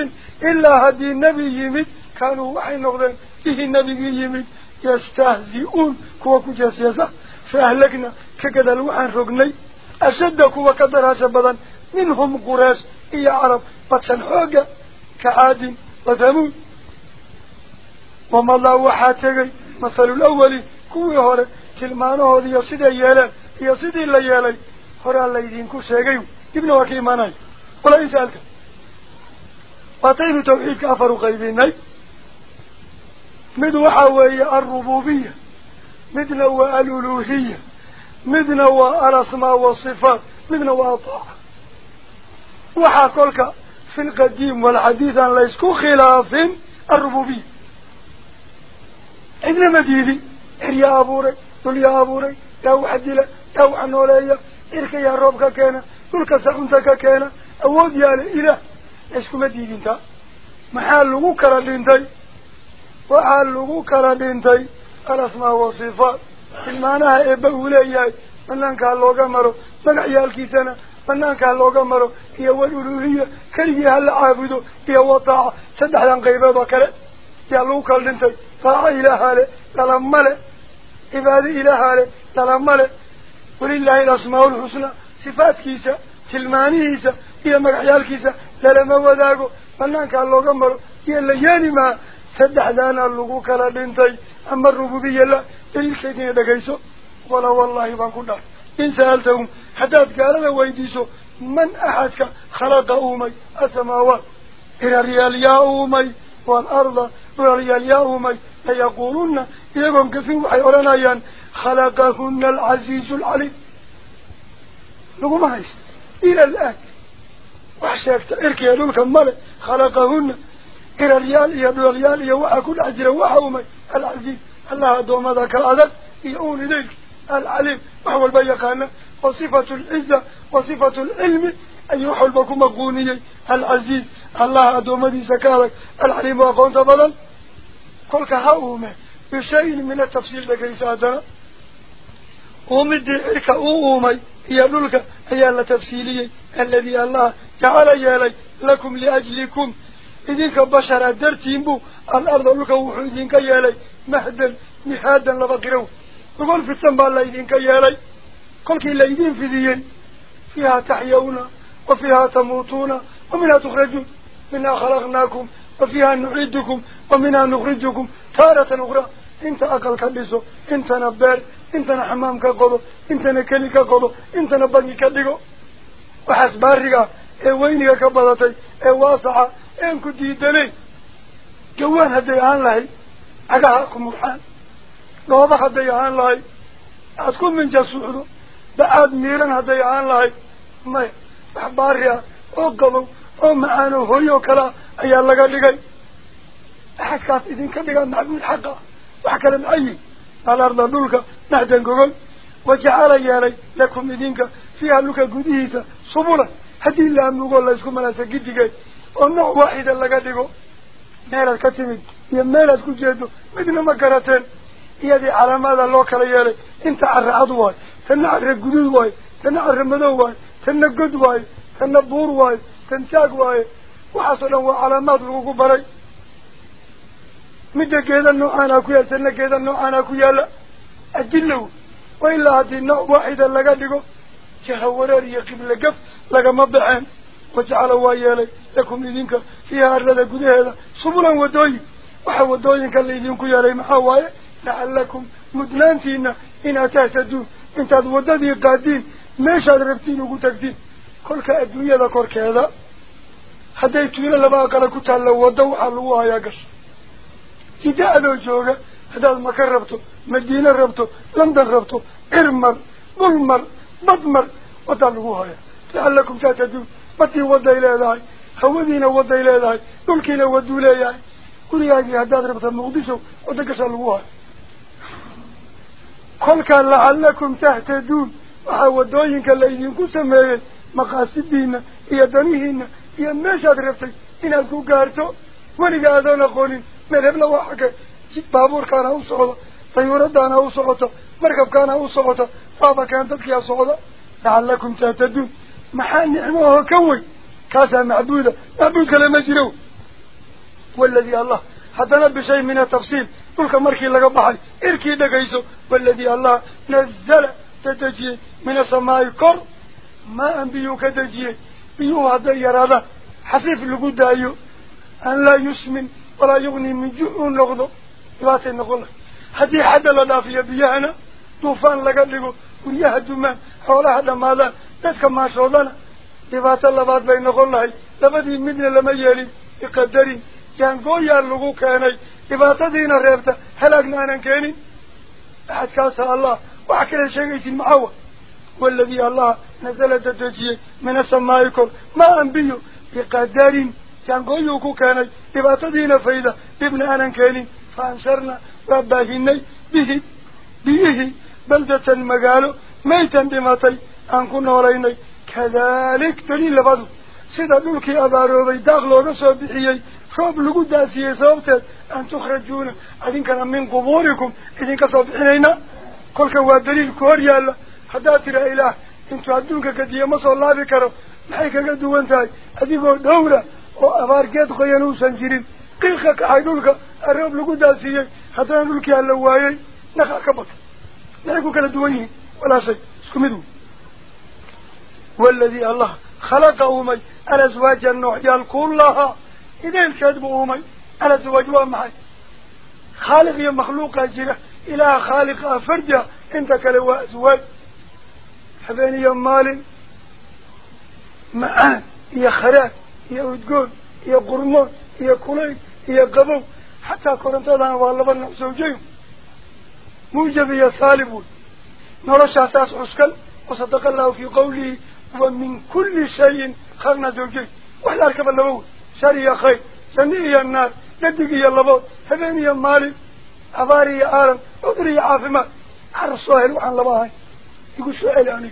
إلا هدي النبي يمت كانوا وحي نغدن به النبي يمت يستهزئون. كوكو جاسيسا فأهلقنا كقدل وحن رقني. أشدكو وكدر هاشبادا منهم قراش إيا عرب. بطنحوغة كعاد وثمون وما الله وحاتي مثل الأول كوي هورا تلمانو هذي يصيد يالا يصيد إلا يالا هورا الله يدين كو ساقيو ابن وكي ماناي. قل إن سألك توحيد كافر غيبين ناي مدوحة وهي الربوبية مدنا وألولوهية مدنا الأسماء والصفات. مدنا الطاعة. وحاكولك في القديم والحديث لا ليسكو خلاف الربوبي. إذن مديدي إريا أبوري دوليا أبوري يو حديلا يو عنوليا إركي يا ربك كينا دولك سعنتك كينا أود يا لإله. إسكو مديدي انت. محالو كرا لنتي وحالو كرا لنتي الأسماء وصفات في المعنى إبه وليا من لنكا اللوغة مرو. من عيالكي سنة maro iyo waluluhiya keligii hala caabudo iyo wataaca saddexdan qaybood oo kale yaa lagu kala dhintay taaca ilaahaa le lalama le cibaado ilaahaa le lalama le walilaahi alasmaa lxusnaa sifaadkiisa tilmaanihiisa iyo magacyaalkiisa lalama wadaago banaankaa looga maro iyo la yeeli maa saddexdaana lagu kala dhintay ama rububiya la daliilkeedina dhegayso wala wallahi baan ku dhahay إن سألتهم حتى قال ويديسو من أحدك خلق أومي السماوات. إلى الريال يا أومي والأرض إلى الريال يا أومي ليقولون إذا كفوا حيولانا خلقهن العزيز العليم. لقوا ما هيست؟ إلى الآن. وحشاكت إركي يدولك الملك خلقهن إلى الريال يوحى كل عجر وحومي العزيز الله دوما ذاك الأذن يؤون ذلك العليم وهو البيقان وصفة العزة وصفة العلم. أن يحل بكم مقوني العزيز الله دوما ذي سكارك العليم وقونت بضل كل كهاومه بشيء من التفسير لكي سادنا ومدي إلك أومي يلولك هي التفسيرية الذي الله جعل يالي لكم لأجلكم. إذنك بشر درتين بو الأرض لك وحو إذنك يالي مهدا مهادا لبقروا وقال في السنبال الله إذنك يالي قل كي إلا إذن في ذين فيها تحيون وفيها تموتون ومنها تخرجون منها خلقناكم وفيها نعيدكم ومنها نخرجكم تارة أخرى انت أقل كبسو انت نبير انت نحمام كقضو انت نكلي كقضو انت نبني كدقو ee weyniga ka badatay ee waasaca een ku diidanay jawaan hadday ahaan lahay cagaha ku murxaan. Dhooba hadday ahaan lahay aada ku minjasuucdo ba-aad miiran hadday ahaan lahay maya wax baari ah oo qabow oo macaano hooyo kalea ayaa laga dhigay axadkaas idinka dhigaa macbuud xaqa wax kale macayi alarda dhulka naxdan gogol wajacala yeelay lakum idinka fiiha dhulka gudihiisa subulan haddii la amnugoo la isku malaasa gidigay oo nooc waaxida laga dhigo meelaad ka timid iyo meelaad ku jeedo midna ma garateen iyadii calaamada loo kala yeelay inta carra cad waayo tanna carra guduud waayo tanna carra madow waayo tanna god waayo tanna buur waayo tan taag waayo waxaasoo dhan waa calaamaad lagugu baray midda geeda noocaanaa ku yaala tanna geeda noocaanaa ku yaala adilow wa ilaa haddii nooc waaxida laga dhigo جهة وراري قبل قف لقما بعين وجعل وايالي لكم إذنك فيها أرلد قد هذا صبرا ودوي وحا ودوي كاللي إذنك يالي محاواي لعلكم مدنانتين إن أتهتدون انت وددي قادين ماش أدربتين وقتكدين كل كأدوية ذكر كذا حديتوين لما قال كتال لو ودو حلوها يا قش. جداء ذو جوغا هذا المكان ربطه مدينة ربطه لندن ربطه إرمر ملمر مضمر وطلقوها لعلكم تهتدون بدي وضع إلى ذاي هودينا وضع إلى ذاي دولكينا ودوا إلى كل ياجي هداد ربطة مقدسة ودقشلوها كل كان لعلكم تهتدون وحاودوينك اللي كسمين مقاصدين هي دنيهن هي ماشاد ربطي إن أكو قارتو ولقى هذا قولين مرهب لواحك بابور كان أو صعودة طيورة دانا أو صعودة مركب كان أو صعودة بابا كان تدكي صعودة لعلكم تهتدون محال نعمه كوي كاسا معبودة معبود لما جروا والذي الله قلت مركي لك بحي إركي دقيسو. والذي الله نزل تدجي من السماء كر. ما أنبيو كدجي. بيو هذا يرادا. حفيف لقود أيو أن لا يسمن ولا يغني من جوع نغضو لاتين نقول. هذه حدا لدافية بيانا. طوفان لقد لقو guryaha dumaan xoolaha dhamaadaan dadka maashoodana dhibaato labaad bay noqon lahay labadii midna lama yeelin biqadarin jaangooyaa lagu keenay إباطتين الرابطة حلقنا ننكين أحد كاسا الله وحكرا شكيس المحوة والذي الله نزل الدجية من السمايكم ما أنبيه بقدار كان قيوكو كان إباطتين فايدة ابن ننكين فانشرنا وباهيني به به بلدة المقال ميتا بمطي أن كنا وليني كذلك تنين بضو سيدا بلوكي أباروضي داخلوا رسوا بحيي رسو بحيي شوب لقو داسية صوبتت أن تخرجون. أذين كان من قبوركم. إذن كصوبحينينا كل كوا دليل كوريالا حدا ترى إله. إنتو عدونك كدية مصر الله بكرو محيكا قدو انتاي أذيكو دورة. وأبار قيد خيانو سنجرين. قيلك كحيدولك الرب لقو داسية حتى نقولك اللوايي نخا كبط نعكو كلا دويه ولا شيء. اسكمدو والذي الله خلق أمي الأزواج النوع. يال كلها إذا كذب أمي على زواجه معي خالق يا مخلوق أجرة إلى خالق أفرجة أنت كلوا زواج. حبيني يا مالي معان يا خراك يا ودقون يا قرمون يا كلين يا قبو. حتى قرنت أنا والله بنا زوجي موجب يا صالب نرش أساس عسكل وصدق الله في قولي ومن كل شيء خرنا زوجي وحلال كبال نبوه شر يا خير سني يا النار جدك يا لبو حبين يا مالي. أباري يا آرم أدري يا عافمة أرسوه يلوح عن لبوها يقول سؤال يعني.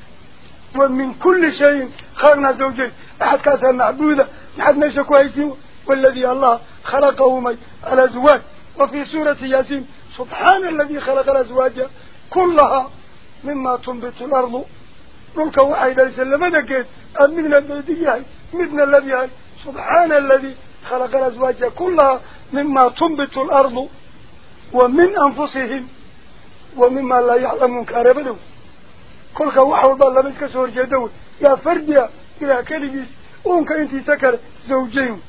ومن كل شيء خارنا زوجين. أحد كاثر معبودة أحد ما يشكوه والذي الله خلقه مي على زواج وفي سورة ياسين سبحان الذي خلق الأزواج كلها مما تنبت الأرض. نلك وحيدا لسلم ذكيت أمدنا البلدية مدنا الذي هاي سبحان الذي خلق الأزواج كلها مما تنبت الأرض ومن أنفسهم ومما لا يعلمون كاربدو كل وحول بالله منك سور جدو يا فرديا إلى كلمة أنك أنت سكر زوجين.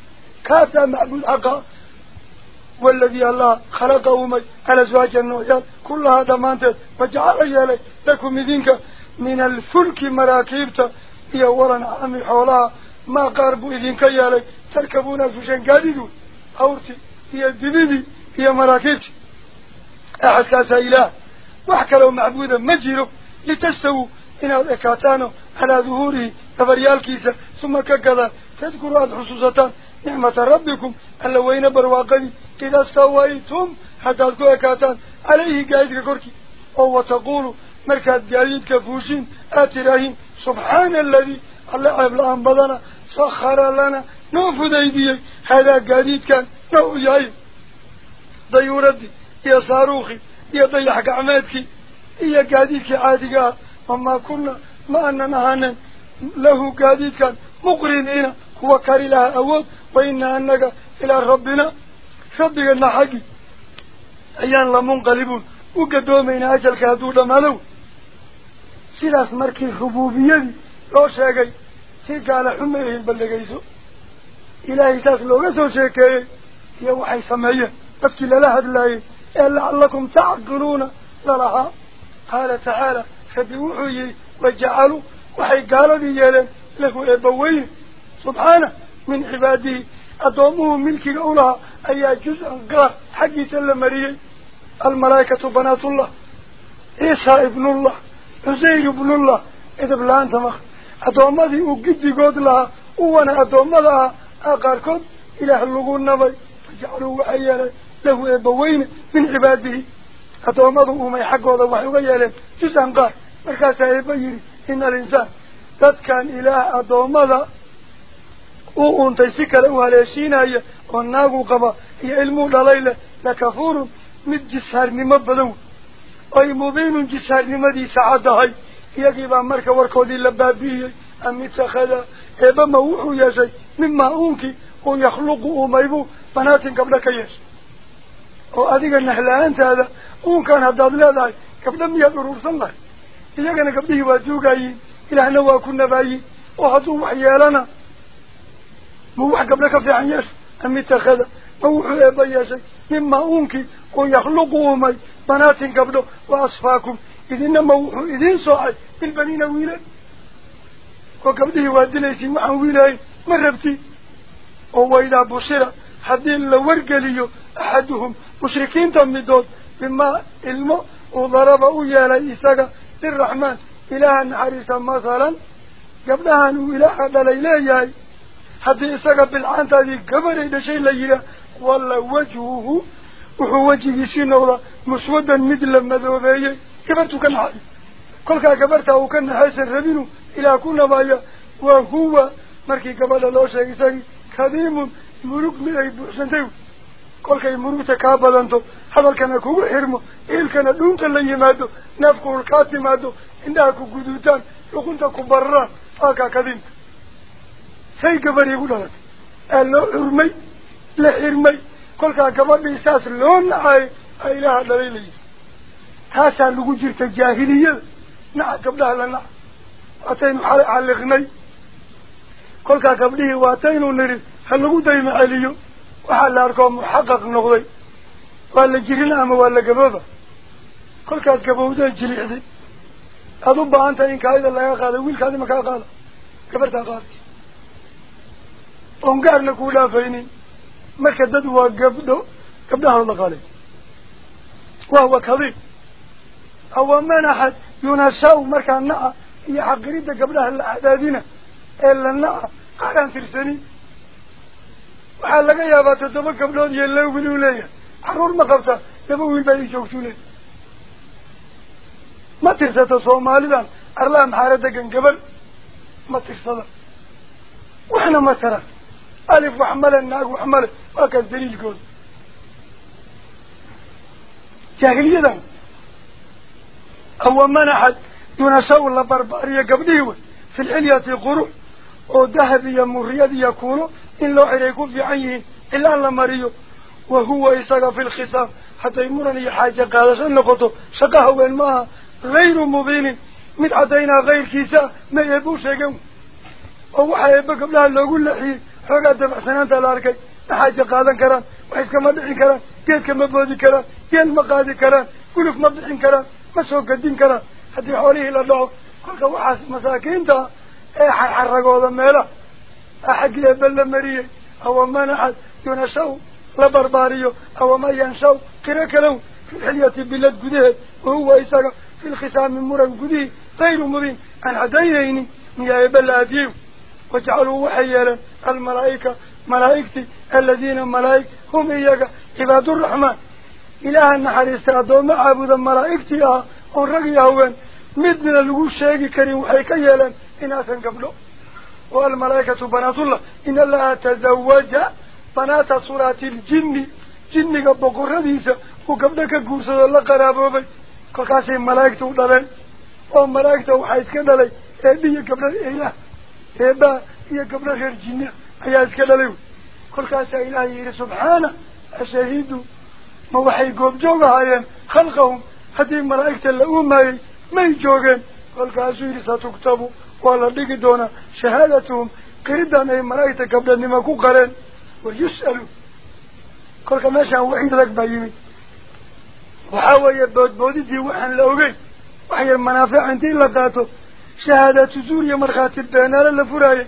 كاسا معبود حقا والذي الله خلقه مي الأزواج النوعيات كلها دمانتت وجعل يالي لكم مدينك من الفلك مراكبت. هي ورن عامي حولها. ما قاربوا إذنك يالي تركبون الفشان قاددون أورتي هي الدبيدي هي مراكبتي أحد كاسا إله. وحكى لو معبودا مجيرو لتستووا إن الإكاتانو على ظهوره تبريال كيسا. ثم ككذا تذكروا هذه حصوصتان نعمة ربكم. ألا وين برواقدي؟ إذا استويتم حتى تكون كاتان عليه قايدك كوركي. أو تقولوا الله عبلان بدنا سخر لنا. نوفد أيديه هذا قايد كان. نو ياي ضيوردي يا صاروخي. يا ضيحك عمادك يا قايدك عادقا وما كنا ما أننا هانا. له قايد كان. مقرنين هو كاري لها أود وإنا أنك إلى ربنا. ربنا حقي أيان لمنقلبون وقدومين أجل كهدود مالو لو شاقي سيقى على حميه البلغيسو إلهي ساس لو غسو شاكي يوحي سمعيه تفكي لله الله لعلكم تعقلون للها قال تعالى فبوحي وجعلوا وحي قالوا لي له إبويه سبحانه من عباده أدومه ملك الأولى أي جزء قار حقي سلم مريم الملائكة بنات الله عيسى ابن الله عزير ابن الله إذا بلا أنت مخ أدومه وقدي قد لها وأنا أدومه أقاركم إله اللغون نبي فجعلوا وحيالا له إبوين من عباده أدومه ما يحقوا ذا وحيالا جزء قار مركاسا يبيني إن الإنسان ذات كان إله أدومه uuntay si kale u haleeshiinaya oo naagu qaba iyo ilmuu dhalayla lakafuurun mid jisaarnimo badan ay mubiinun jisaarnimadiisa caddahay. Iyagiibaa marka warkoodii la baabi'iyey am itakhada eebama wuxuu yeeshay mimaa uunkii uu yakhluqu uumaybu banaatin gabdho ka yeeshay oo adiga nahla'aantaada uunkan haddaad leedahay gabdho miyaad urursan lahay iyagana gabdhihii waa duugayiin ilaahna waa ku nabaayiin oo hadduu wax yeelana موح قبل في عن يش أم اتخذ موح إبا يشي مما إذن موح إذن صاعي بالبنين ويلين وقبله وادليسي معه ويلين مربتي. وهو إذا بصير حدين لورق ليو أحدهم. مشركين تمدود مما علمه وضربه يالي إساق للرحمن. إلها حريصا مثلا. قبلها أنه إله دليلي haddii isaga bilcaantaadii gabaday dhashay la yidhaah walla wajhuhu wuxuu wejigiisii noqdaa muswadan mid la madoobeeyey naxay kolkaa gabartaa uu ka naxaysan rabinu ilaah ku nabaaya waa huwa markii gabadha loo sheegay isagii kadiimun murug mid ay buuxsantay kolkay murugta kaa badanto hadalkana kugu xirmo iilkana dhuunta la yimaado neefkuul kaa timaado indhaha ku guduutaan luqunta ku bararaan faakaa kadiimka say gabadh igu dhalatay aa loo xurmay la xirmay kolkaa gabadhii saas loo nacay aa ilaaha dhalay layidhi taasaa lagu jirta jaahiliyada naca gabdhaha la naca waataynu xalay xalliqnay kolkaa gabdhihii waataynu niri ha lagu dayma celiyo waxaa la arkoo muxaqaq noqday waa la jirin ama waa la gabooba kolkaad gabowdee jilixday هذا بانت إن كايدا لا يقال ويل كذا ما قال كبرت قال أنقارنا كولا فيني ما كدد وقبله قبلها الله قال وهو كذب أو من أحد ينساو مركان نأ هي حقريدة قبلها الأعدادين إلا نأ قرن ترسني وحلق يا بات الدم قبله يلا وبنو ليا حرور مقبسة تبوي بيجي شوكتوني ما ترسات مالي مالدا أرلام حاردة دقن قبل. ما ترسل وإحنا ما ترى. ألف وحمل الناق وحمل. وكذري الجود جاهلية ده barbaariyo gabdhihii wey fi lxilyati qurux oo dahab iyo muriyad iyo kuulo إن لو حريكو في عيه إلا أن مريو وهو إساق في الخصام. حتى يمرني حاجة قادة النقطة شقه وين ما غير مبين. من عدينا غير كيسا ما يبوش يقوم أو حيبا قبلها اللي أقول لحي حقا دفع سنانتا الأركي حاجة قادة كران وحيسك مدحين كران كيلك مبودي كران كيل مقادي كران كلف مدحين كران مسوق الدين كران حتى حواليه إلا الله كلك وحاس مساكين تا إيه حرقوا ذا ميلا أحد يبل مريه أو منعت ينسو لبرباريو أو ما ينسو كركلو في الحلية بلد قده وهو إساق في الخسام مرن قده غير مبين أن عدينيني يا يبل أديو وجعلوا وحيالا الملائكة ملائكتي الذين ملائك هم إياك إله النحريست أدوم عبود الملائكتي أه ونرقي هوين مد من الوشيك شاقي كريم وحيكا يالا إناسا قبله والملائكة بنات الله إن الله تزوج بنات صورة الجن جن بقرة ديسة وقبلك قرصة الله قرابه بي كل كاسي ملائكة دلين وملائكة وحيسك دلين هذه قبل الإله هذا هي قبل غير جن حيسك دلين كل إلهي سبحانه الشهيد ما وحي قوب جوغا خلقهم هذه الملائكة اللي ما يجوغين كل كاسي ستكتبوا ولا دقي دونا شهادتهم قردان أي ملايته قبل أن يمكو قرن ويسألوا كل كما شاء وحيد لك بيمي وحاول يبود بودي دي وحن لأوغي وحي المنافع انتين لقاته شهادة زوريا مرخات البيانال اللفراية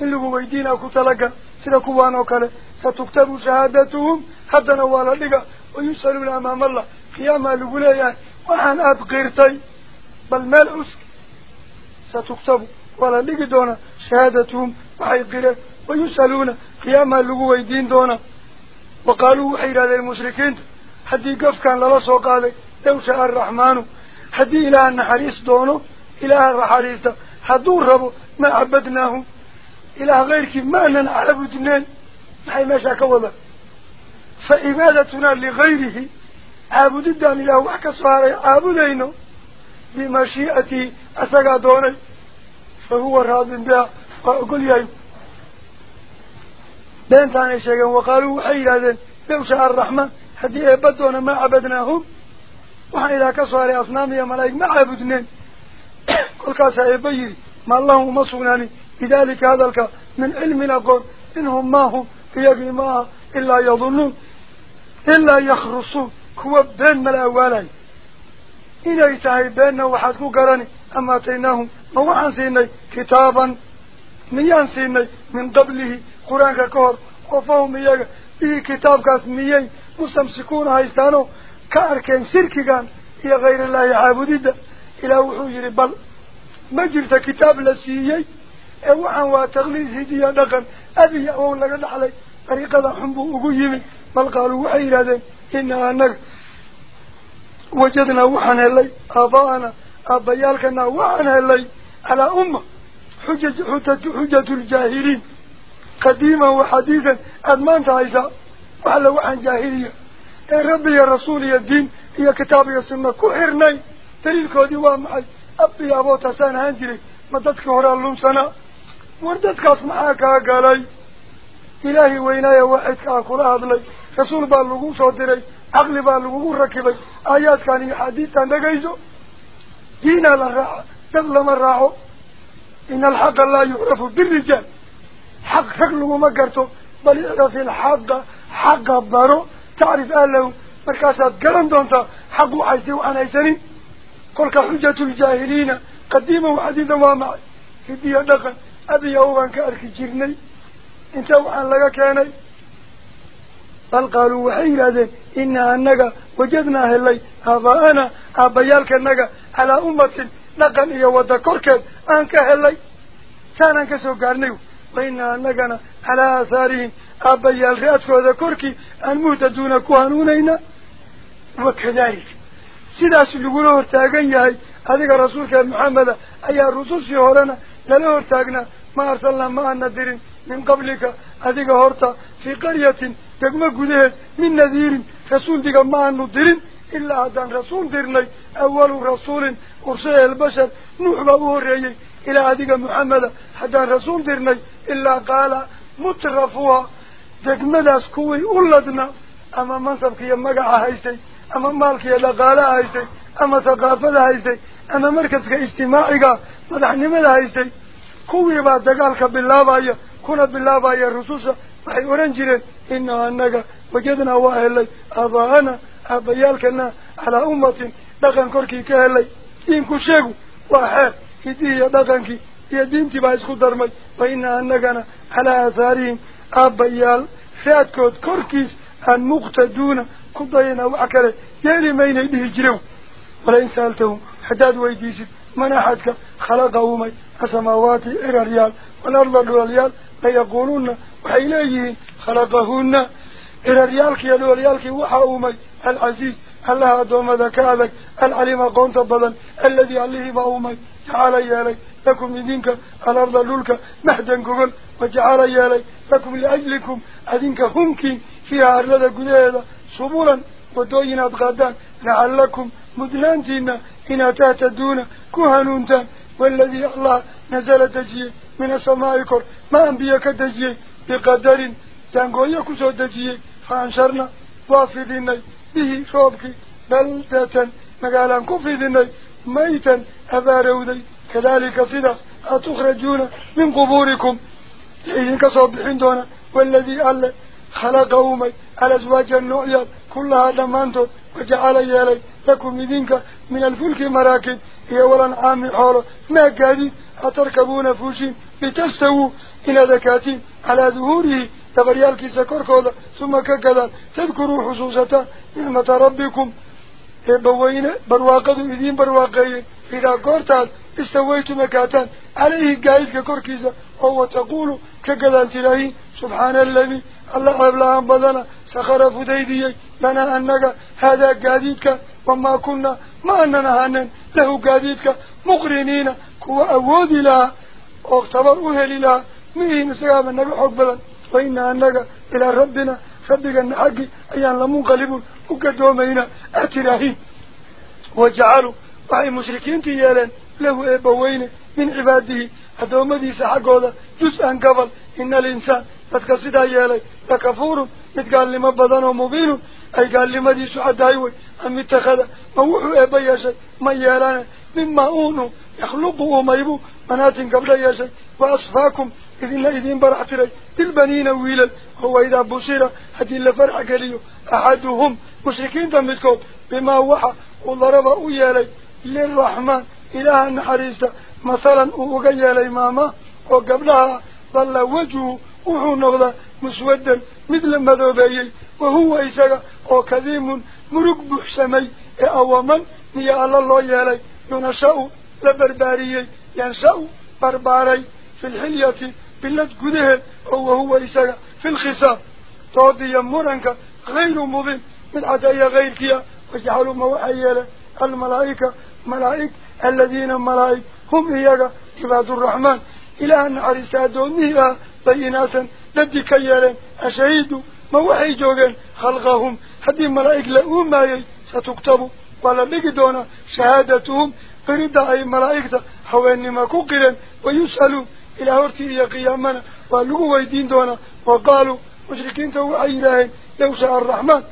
اللي هو ويدينا كتلقى سيدا كوان وكاله ستكتب شهادتهم حتى نوالا لقى ويسألون أمام الله. قياما لقلايا وحن أبقيرتي بل مال أسك ستكتب. ولا لقي دونا. شهادتهم. وحيقرة ويسألون. قياما لقوا ويدين دونا. وقالوا حير هذا المشركين. حدي قف كان للصو قال لو شاء الرحمن. حدي إله النحريس دونه إله الرحريس. حدور ربو. ما عبدناهم. إله غيرك. ما أننا عبدناه حي ما شاك فإبادتنا لغيره عابد الدان إله وحكا صار عابدينه بمشيئته أسقى دوني فهو راض بها وأقول يا بين ثاني شيئا وقالوا حيلا لو شاء الرحمن حدي بدونا ما عبدناهم وحن إذا كسوار أصنام يا ملايك ما عبدنين كل كاسا يبيري ما الله مصوناني. بذلك هذا من علم نقول إنهم ما هم يقل ما إلا يظنون. إلا يخرصوا كوا بين ملاوالي. إنا يتعي بيننا وحدكو قراني. أما تيناهم موعان سيني. كتابا ميان سيني. من قبله قرآن كهور وفاهم إياه إيه كتاب كاس ميان مستمسكون هايستانو كأركين سيركي كان. إيا غير الله عابدد إلا وحوجي ربال مجلت كتاب لسيي أوعان إيه واتغليز هديا دقا أبي أولا قد علي طريقة حنبو أقو يمي. Yimi bal qaaluu waxay yidhahdeen inaa annaga وجدنا وحن هلي آباءنا آبايالكنا وحن هلي على أمة حجة, حجة, حجة الجاهلين قديما وحديثا أدمان تعيسى وحلا وحن جاهلية يا ربي يا رسول يا الدين يا كتاب يا سنة كحرني دليل كودي وامحي أبي أبو تسان هنجري مددك هرا رسول باللغو صدري عقل بالغو ركبي آيات كان حديث عن دقيزو دين الراعة تظلم الراعة إن الحق لا يعرف بالرجال. حق حق لغو ما قرتو. بل يعرف الحق حق بارو تعرف أهله مركاسات قرن دونتا. حقو عيسي وعن عيسانين قولك حجة الجاهلين قديما وحديثا وامعي هدي دقن. أبي يوغان كأرك بل قالوا وحي لذين إنا أنك وجدنا هلي. أباءنا أبيالك أنك على أمة نقن إيا ودكركت أنك هلي. كان أنك سوقارنيو وإنا أنكنا على آثارهم أبيال رأتك وذكرك المهتدون كوانونينا وكذلك sidaas lagula hortaagan yahay adiga rasuulka maxameda ayaa rusushii horena lala hortaagnaa ma arsalnaa ma ana dirin min qablika adiga horta fii qaryatin degmo gudaheed min nadiirin rasuul diga ma aanu dirin ilaa haddaan rasuul dirnay awalu rasuulin ursila albashar nuux baa u horreeyey ilaa adiga maxameda haddaan rasuul dirnay ilaa qaala mutrafuha degmadaas kuwii u ladna ama mansabka iyo magaca haystay ama maalkiiyo dhaqaalaha haystay ama thaqaafada haystay ama markaska ijtimaaciga madaxnimada haystay kuwiibaa dagaalka bilaabaya kuna bilaabaya rususha aabayaalkana calaa ummatin dhaqan korkii ka helay diinku sheegu waa xeer hidihii iyo dhaqankii iyo diintii baa isku darmay wa inaa annagana calaa aathaarihim aabbayaal raadkood korkiis aan muqtaduuna ku dayana wax kale yeeli maynay dhihi jireen walain sa'altahum haddaad weydiisid man axadka khalaqa umay asamaawaati ciraryaal waalarda dhulalyaal layaquuluuna وحيليه خلقهن إلى ريالك يلو ريالك وحاومي العزيز الله أدوم ذكاذك العليم قونت بذن الذي عليه بأومي جعل يالي لكم لدينك الأرض اللولك مهدا قبل وجعل يالي لكم لأجلكم أذنك همكين فيها أرلد قديدة صبولا ودوينا تغادان لعلكم مدلانتين إن تهتدون كهنونتان والذي الله نزل تجيه من السماء كر ما أنبيك تجيه بقدر تنقوية كسو تجيه فانشرنا وافذين به روبك بلدة مقالا كفذين ميتا أبارودي كذلك صدق أتخرجون من قبوركم إذن كصوبحين دونا والذي الله خلق أمي الأزواج النوعيات كلها دمانتو وجعل يالي لكم إذنك من الفلك مراكب هي والأنعام حوله ما قادي أتركبون فوشين لتستووا إلى ذكاتين على ظهوره. تغريال كيسا كوركودا ثم ككذا. تذكروا حصوصة نعمة ربكم. بوين برواقدوا إذين برواقين إذا قرتال استويت مكاتان عليه قايد كوركيزا وهو تقول ككذا التلاهي سبحان الذي الله عبلان بدنا سخر فديدي لنا أنك هذا قاديدك وما كنا. ما أننا هنن له قاديدك مقرنين. كوا أودي لها. واختبر أهل لها مين سيام النبي حق وإن أنك إلى ربنا ربك النحق أيان لمنقلب وقدومين أتراهين وجعلوا وعي مشركين تيالا له إبوين من عباده. أدومدي سحقوذا جزءا قبل. إن الإنسان yeelay lakafuurun mid gaalnimo badan oo mubiinun ay gaalnimadiisu caddahay wey am itakhada ma wuxuu eebba yeeshay ma yeelane مما أونه يخلقه وميبه منات قبل ياسي وأصفاكم إذ إلا إذين برعتري البنين ويلا هو إذا بصير هذه إلا فرح قليو أحدهم مشركين تمتكوب بما وحى قل رب أويالي للرحمن إله النحريسة مثلا أوغيالي ماما وقبلها ظل وجهه وحو نغضى مسودا مثل مذوبي وهو إساق وكذيم مرقب حسمي أو من هي على الله يالي. ينشأ لبرباري ينشأ يعني برباري. في الحلية بلد قده هو هو إساق في الخصاب تعطي مرنك غير مضم من عدايا غير كيا وجعلوا موحي الملائكة ملائك الذين ملائك. هم هي عباد الرحمن. إلى أن عرسادوا نهيا بيناسا ندي كيالا أشهدوا موحي جوغا خلقهم. هذه الملائك لأوماي ستكتبوا ولا نجدون شهادتهم قرد أي ملائكة حوالي ما كقرا ويسألوا إلى هرتي إيا قيامنا وقالوا ويدين دونا وقالوا مشركين تو أي إله لو شاء الرحمن.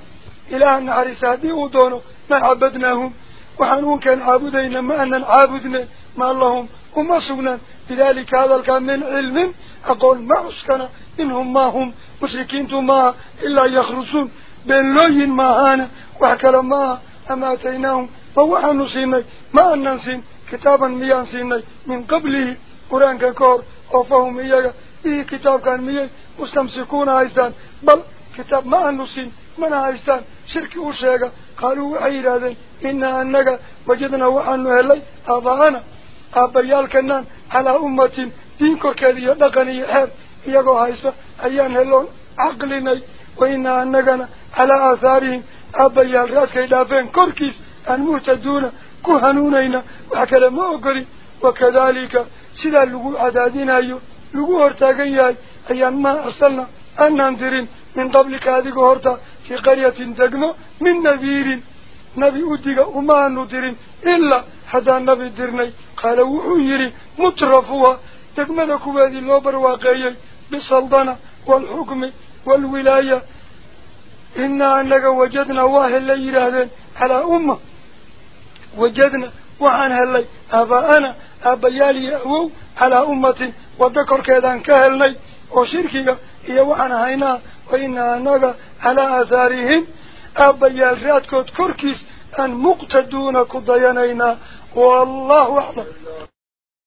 إلى أن نعرس هذه دونا ما عبدناهم. وحنون كان عابدين ما أننا عابدنا ما اللهم وما سبنا بذلك هذا الكلام من علم. أقول ما عسكنا إنهم ما هم مشركين تو ما إلا يخرسون. بين لوين ما هانا وحكلا ما أما أتيناهم؟ فوحا نسيني ما أن ننسين كتابا ميان سيني من قبله قرآن كور وفهم إياه إيه كتاب كان ميان مستمسكون عايزان. بل كتاب ما أن نسين من عايزان؟ شرك وشيغا قالوا عير هذا إنا أنك وجدنا وحا نهلي أضعنا أبيال كنان. على أمة. دينكو كالية لغني حر. إياه عايزة. أيان هلون. عقلنا وإنا أنكنا على آثارهم. أبي الرأس كيدافين كوركيس أنموت الدولة كهنونينا وحكال موقري وكذلك سيدا لغو عدادين أيو لغو هرتاقيا أيان ما أصلنا أن ننذرين من قبل كاذيك هرتا في قرية تقنو من نذير نبي أدقى وما ننذرين إلا هذا النبي درني. قال وحيري مترفوا تقمدكوا هذه اللوبر واقعي بسلطنة والحكم والولاية إنا أنك وجدنا واه اللي يرادين على أمة. وجدنا وعنها اللي أباءنا أبيالي أهو على أمة. وذكر كذان كهلني وشركك هي وعنها هنا وإنا أنك على أثارهم. أبيال رادك وذكركيس أن مقتدون كضيانينا والله أعلم.